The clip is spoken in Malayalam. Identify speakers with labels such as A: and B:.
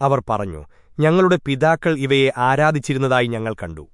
A: അവർ പറഞ്ഞു ഞങ്ങളുടെ പിതാക്കൾ ഇവയെ ആരാധിച്ചിരുന്നതായി ഞങ്ങൾ കണ്ടു.